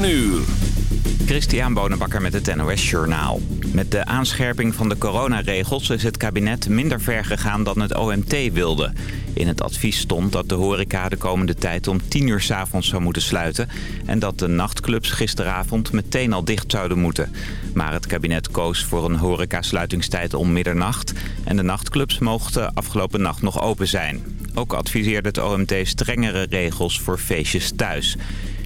7 uur. Christian Bonenbakker met het NOS Journaal. Met de aanscherping van de coronaregels is het kabinet minder ver gegaan dan het OMT wilde. In het advies stond dat de horeca de komende tijd om 10 uur s avonds zou moeten sluiten... en dat de nachtclubs gisteravond meteen al dicht zouden moeten. Maar het kabinet koos voor een horecasluitingstijd om middernacht... en de nachtclubs mochten afgelopen nacht nog open zijn. Ook adviseerde het OMT strengere regels voor feestjes thuis...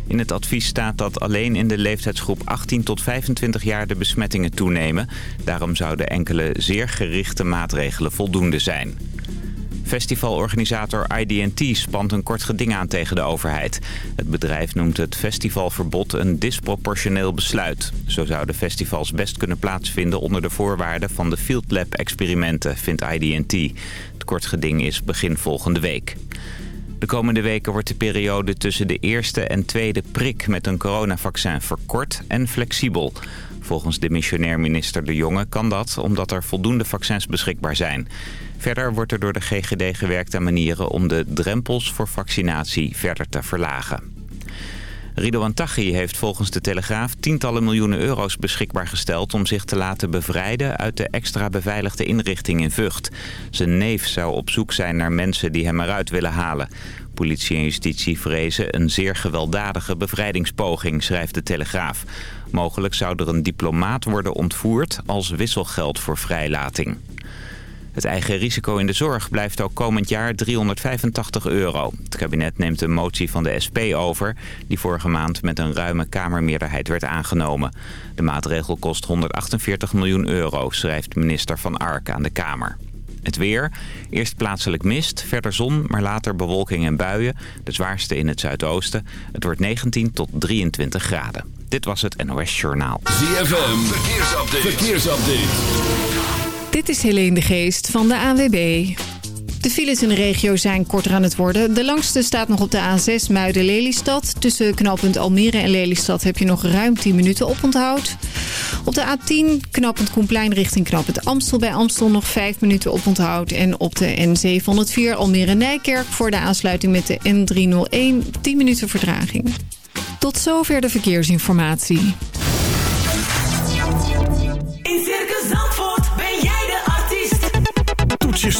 In het advies staat dat alleen in de leeftijdsgroep 18 tot 25 jaar de besmettingen toenemen. Daarom zouden enkele zeer gerichte maatregelen voldoende zijn. Festivalorganisator IDT spant een kort geding aan tegen de overheid. Het bedrijf noemt het festivalverbod een disproportioneel besluit. Zo zouden festivals best kunnen plaatsvinden onder de voorwaarden van de Field Lab-experimenten, vindt IDT. Het kort geding is begin volgende week. De komende weken wordt de periode tussen de eerste en tweede prik met een coronavaccin verkort en flexibel. Volgens de missionair minister De Jonge kan dat omdat er voldoende vaccins beschikbaar zijn. Verder wordt er door de GGD gewerkt aan manieren om de drempels voor vaccinatie verder te verlagen. Ridouan Taghi heeft volgens de Telegraaf tientallen miljoenen euro's beschikbaar gesteld... om zich te laten bevrijden uit de extra beveiligde inrichting in Vught. Zijn neef zou op zoek zijn naar mensen die hem eruit willen halen. Politie en justitie vrezen een zeer gewelddadige bevrijdingspoging, schrijft de Telegraaf. Mogelijk zou er een diplomaat worden ontvoerd als wisselgeld voor vrijlating. Het eigen risico in de zorg blijft ook komend jaar 385 euro. Het kabinet neemt een motie van de SP over... die vorige maand met een ruime kamermeerderheid werd aangenomen. De maatregel kost 148 miljoen euro, schrijft minister Van Ark aan de Kamer. Het weer. Eerst plaatselijk mist, verder zon, maar later bewolking en buien. De zwaarste in het zuidoosten. Het wordt 19 tot 23 graden. Dit was het NOS Journaal. ZFM, verkeersupdate. verkeersupdate. Dit is Helene de Geest van de ANWB. De files in de regio zijn korter aan het worden. De langste staat nog op de A6 Muiden-Lelystad. Tussen knooppunt Almere en Lelystad heb je nog ruim 10 minuten oponthoud. Op de A10 knooppunt Koenplein richting knooppunt Amstel bij Amstel nog 5 minuten oponthoud. En op de N704 Almere-Nijkerk voor de aansluiting met de N301 10 minuten vertraging. Tot zover de verkeersinformatie.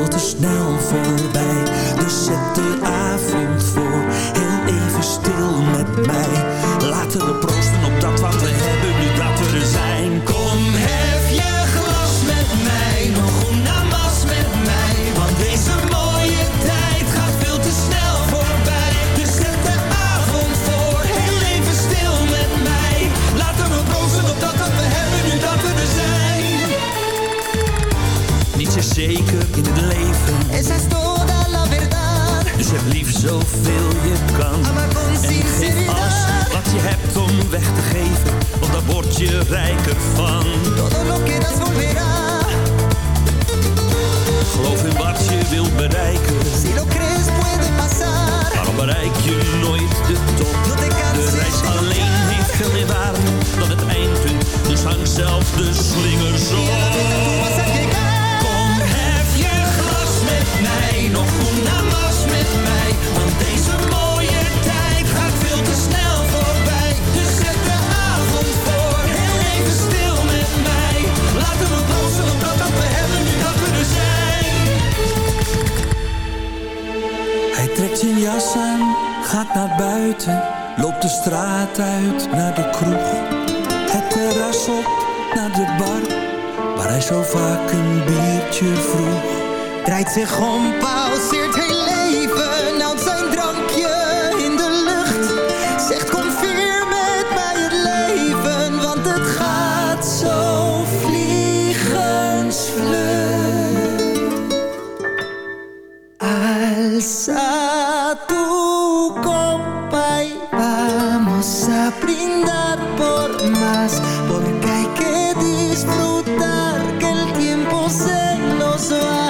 Veel te snel voorbij in het leven. Esa es toda la verdad. Dus heb lief zoveel je kan. En geef alles wat je hebt om weg te geven Want daar word je rijker van. Todo lo que das volverá. Geloof in wat je wilt bereiken. Si lo crees puede pasar. Waarom bereik je nooit de top? No te De reis alleen heeft veel meer waarde dan het eindpunt. Dus hang zelf de slingers op Nog una mas met mij. Want deze mooie tijd gaat veel te snel voorbij. Dus zet de avond voor. Heel even stil met mij. Laten we proosten op dat we hebben Nu dat we er zijn. Hij trekt zijn jas aan, gaat naar buiten Loopt de straat uit naar de kroeg. Het terras op naar de bar Waar hij zo vaak een biertje vroeg Draait zich om, pauzeert heel leven. Houdt zijn drankje in de lucht. Zegt kom vier met mij het leven. Want het gaat zo vliegensvlug. Alza tu copa y vamos a brindar por más, porque hay que disfrutar que el tiempo se nos va.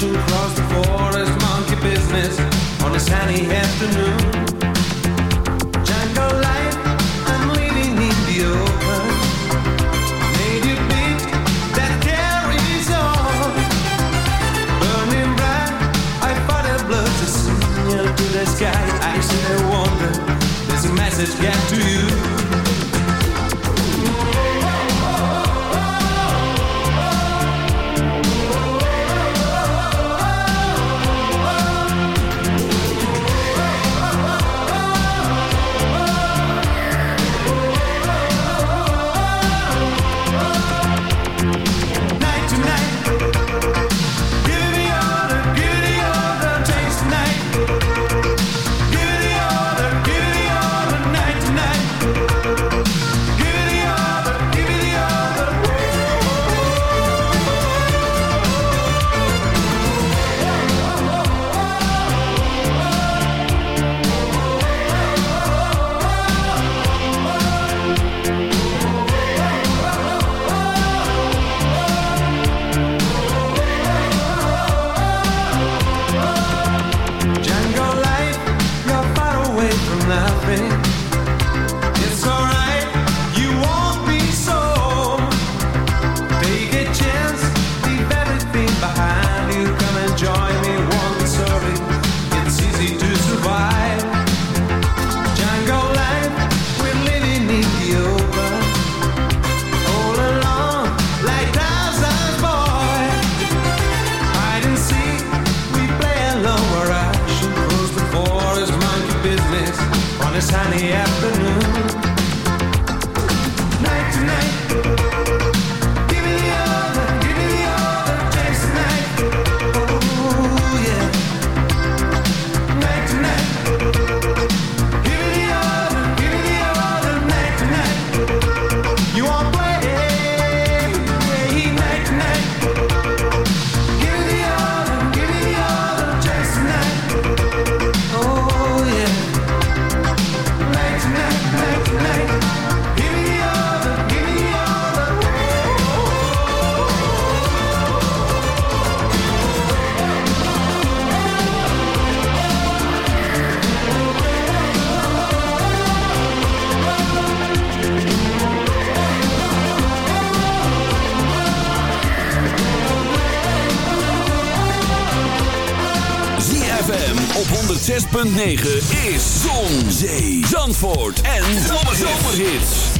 ocean, cross the forest, monkey business on a sunny afternoon. Jungle life, I'm living in the open. Made you beat that carries on. Burning bright, I fought a blood to signal to the sky. I said, I wonder, there's a message got to you. this sunny afternoon. Night to night. .9 is Zon, Zee, Zandvoort en Zomerhits.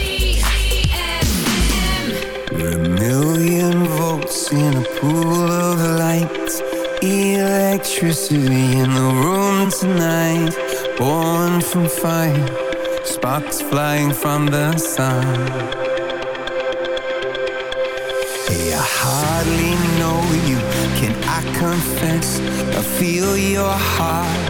A million volts in a pool of light. Electricity in the room tonight. Born from fire. Sparks flying from the sun. Hey, I hardly know you. Can I confess? I feel your heart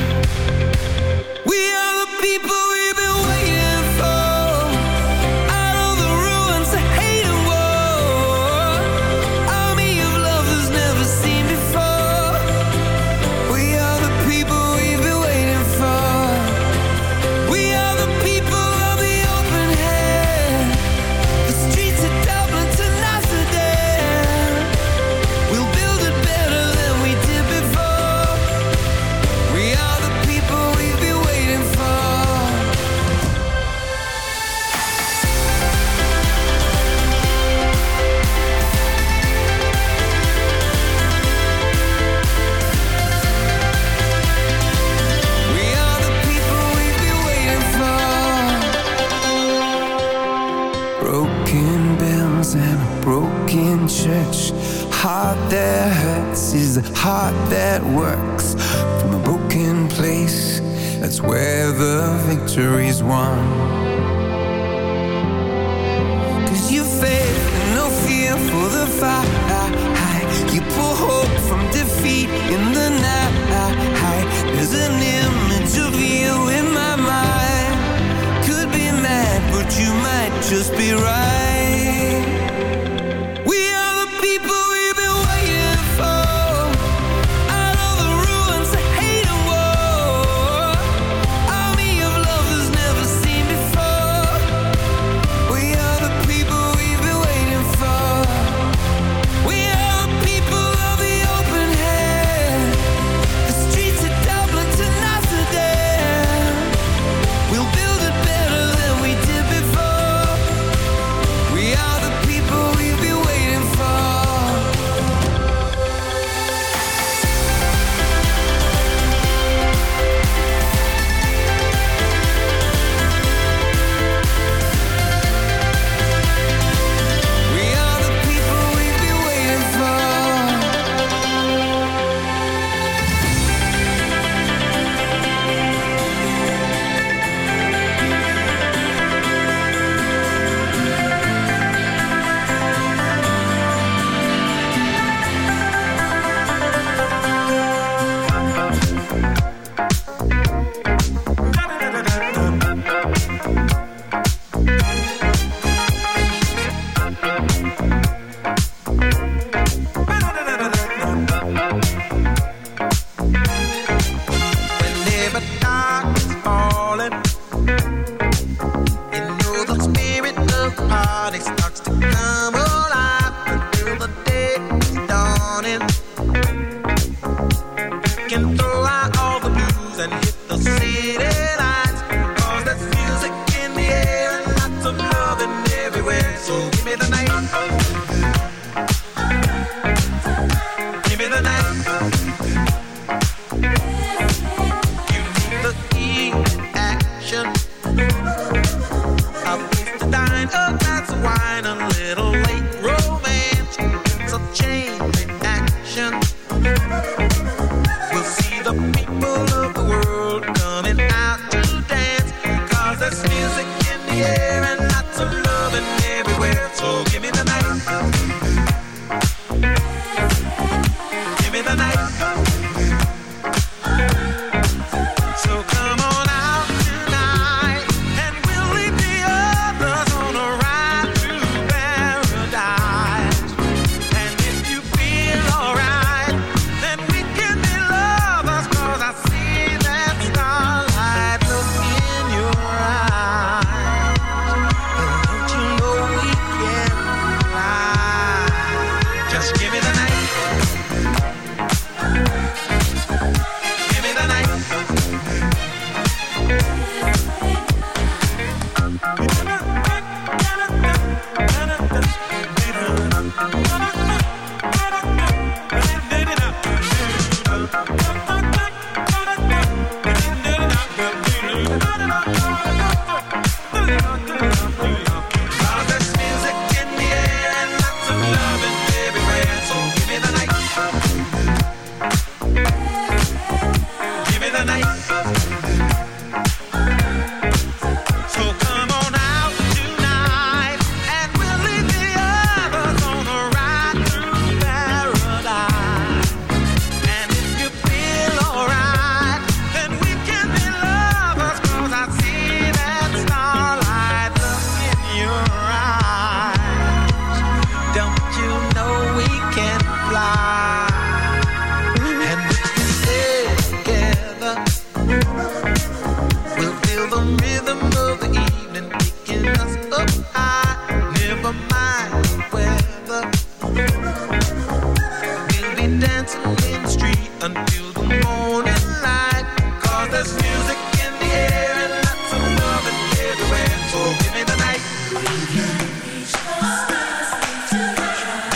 one.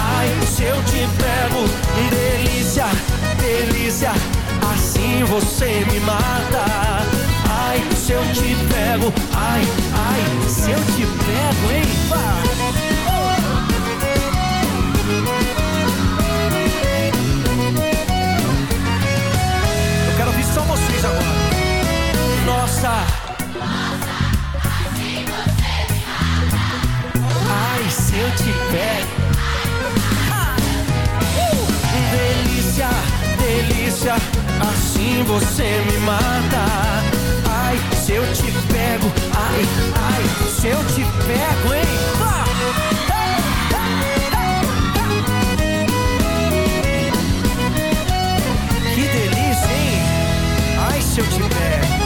Ai, se eu te pego, delícia, delícia, assim você me mata. Ai, se eu te pego, ai, ai, se eu te pego, hein? Vá. Eu quero ouvir só vocês agora. Nossa. Nossa, assim você me mata. Ai, se eu te pego. delícia, delícia, assim você me mata. Ai, se eu te pego, ai, ai, se eu te pego, hein? Que delícia, hein? Ai, se eu te pego.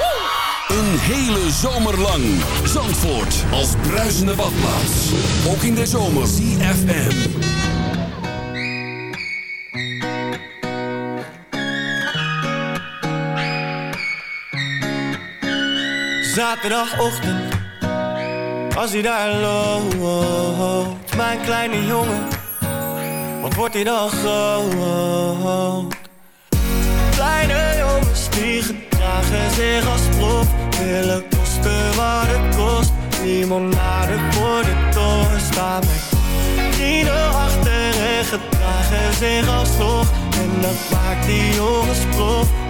Uh! Een hele zomer lang. Zandvoort als bruisende badplaats. Ook in de zomer. CFM. Zaterdagochtend, als hij daar loopt, mijn kleine jongen, wat wordt hij dan groot? Kleine jongens die gedragen zich als prof, willen kosten wat het kost. Limonade voor de toren staan met vrienden achter en gedragen zich als vlog. En dat maakt die jongens prof.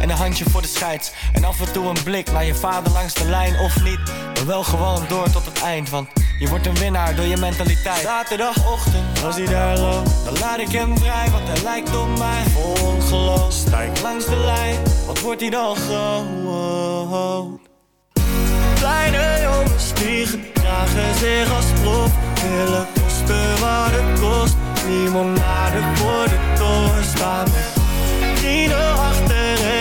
En een handje voor de scheids. En af en toe een blik naar je vader langs de lijn of niet. Maar wel gewoon door tot het eind, want je wordt een winnaar door je mentaliteit. Zaterdagochtend, als hij daar loopt, dan laat ik hem vrij, want hij lijkt op mij. Vol ongeloof, sta ik langs de lijn, wat wordt hij dan groot? Kleine jongens die gedragen zich als prof, willen kosten wat het kost. Limonade voor de toren staan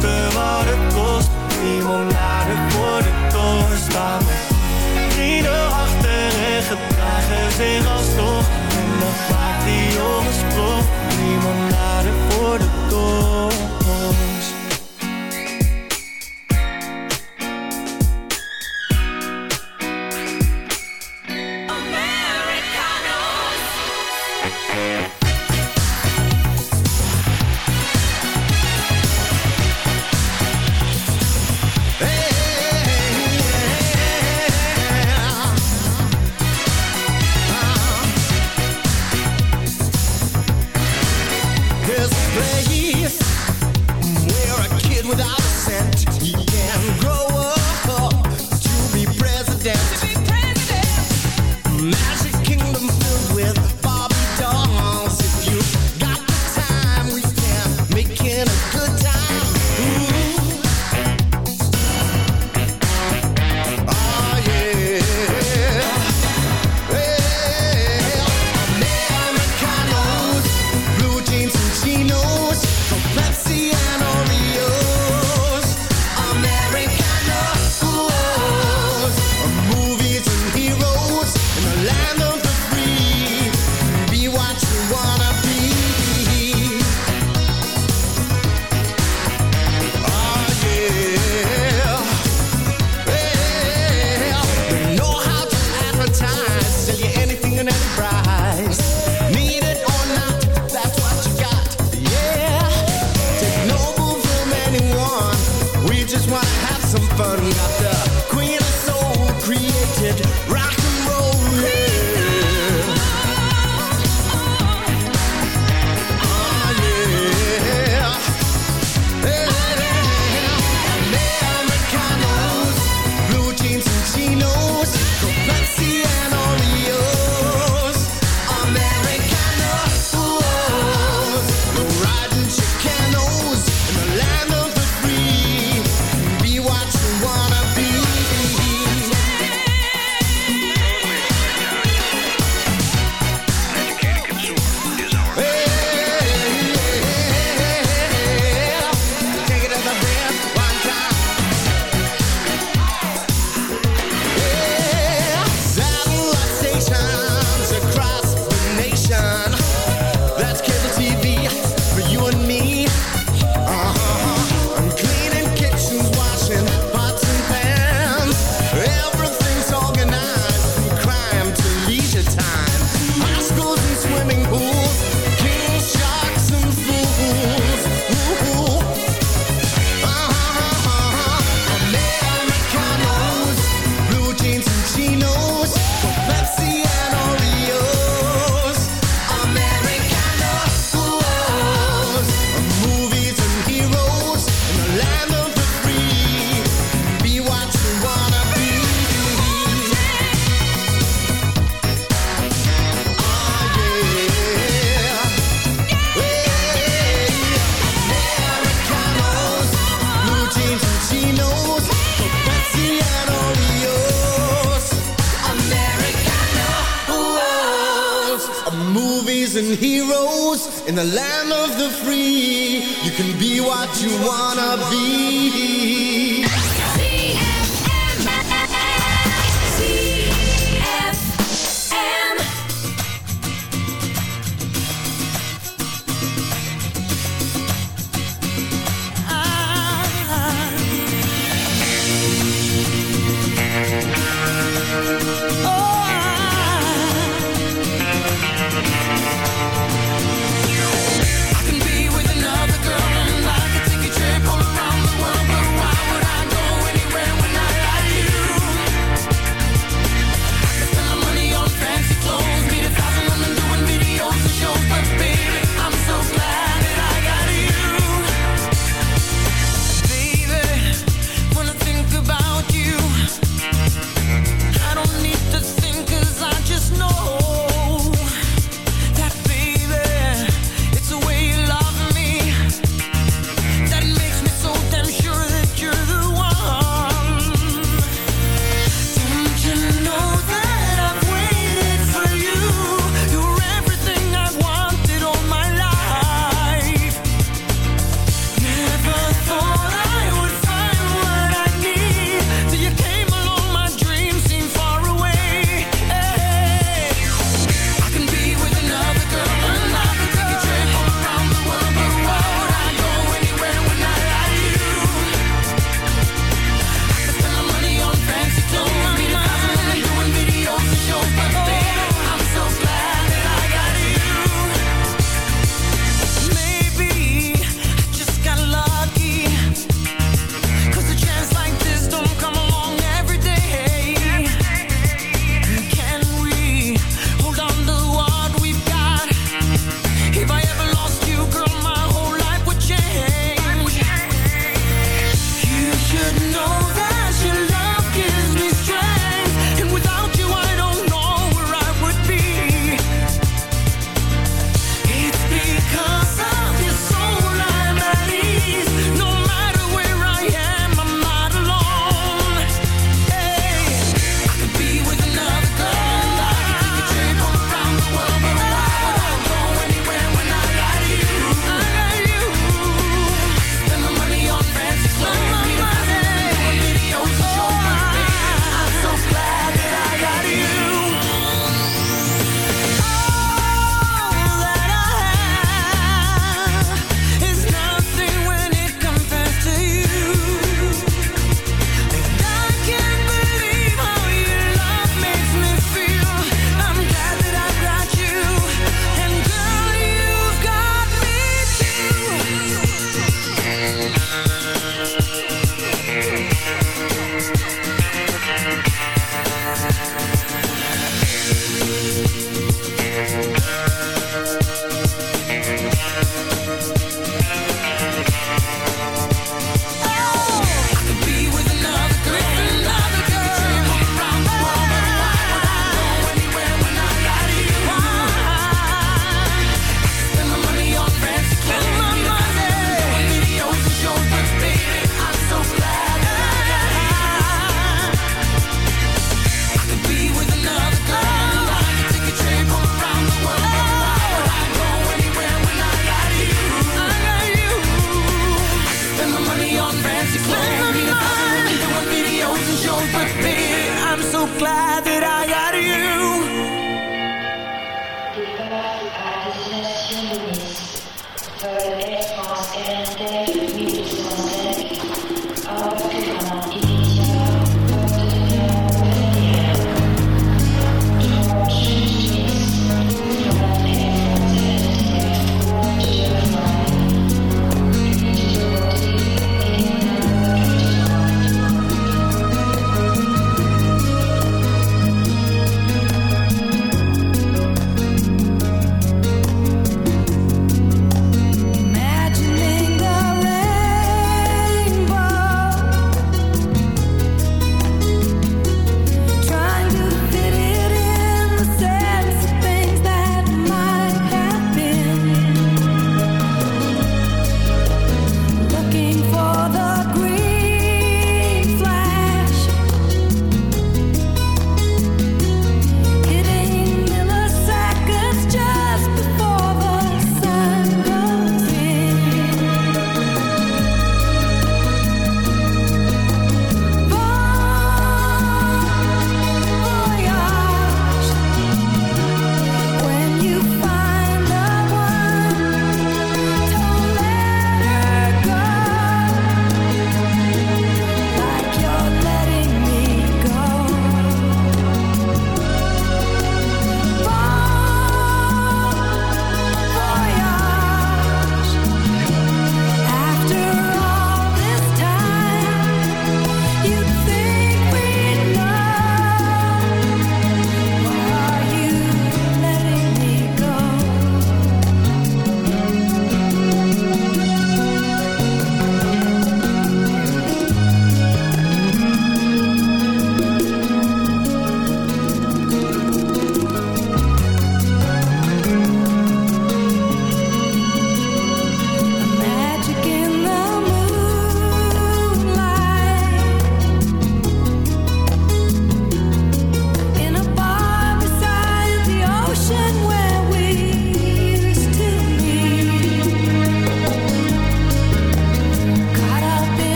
kosten wat het kost. Limonade voor de toren staan Vrienden achter en gedragen zich als toch En dat maakt die jongens prof. Limonade voor de toren